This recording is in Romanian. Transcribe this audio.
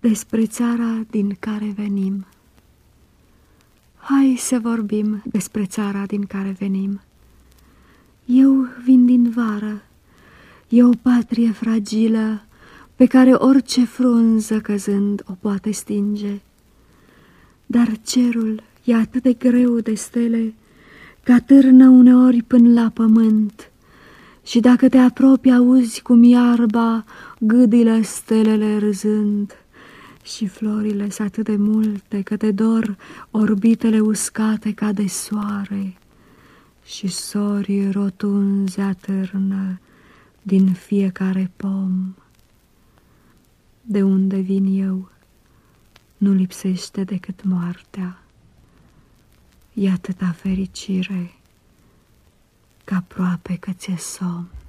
despre țara din care venim. Hai să vorbim despre țara din care venim. Eu vin din vară, e o patrie fragilă pe care orice frunză căzând o poate stinge. Dar cerul e atât de greu de stele ca târnă uneori până la pământ și dacă te apropii auzi cum iarba gâdilă stelele râzând și florile sunt atât de multe că te dor orbitele uscate ca de soare și sorii rotunzi atârnă din fiecare pom. De unde vin eu, nu lipsește decât moartea. E atâta fericire că aproape că ți-e somn.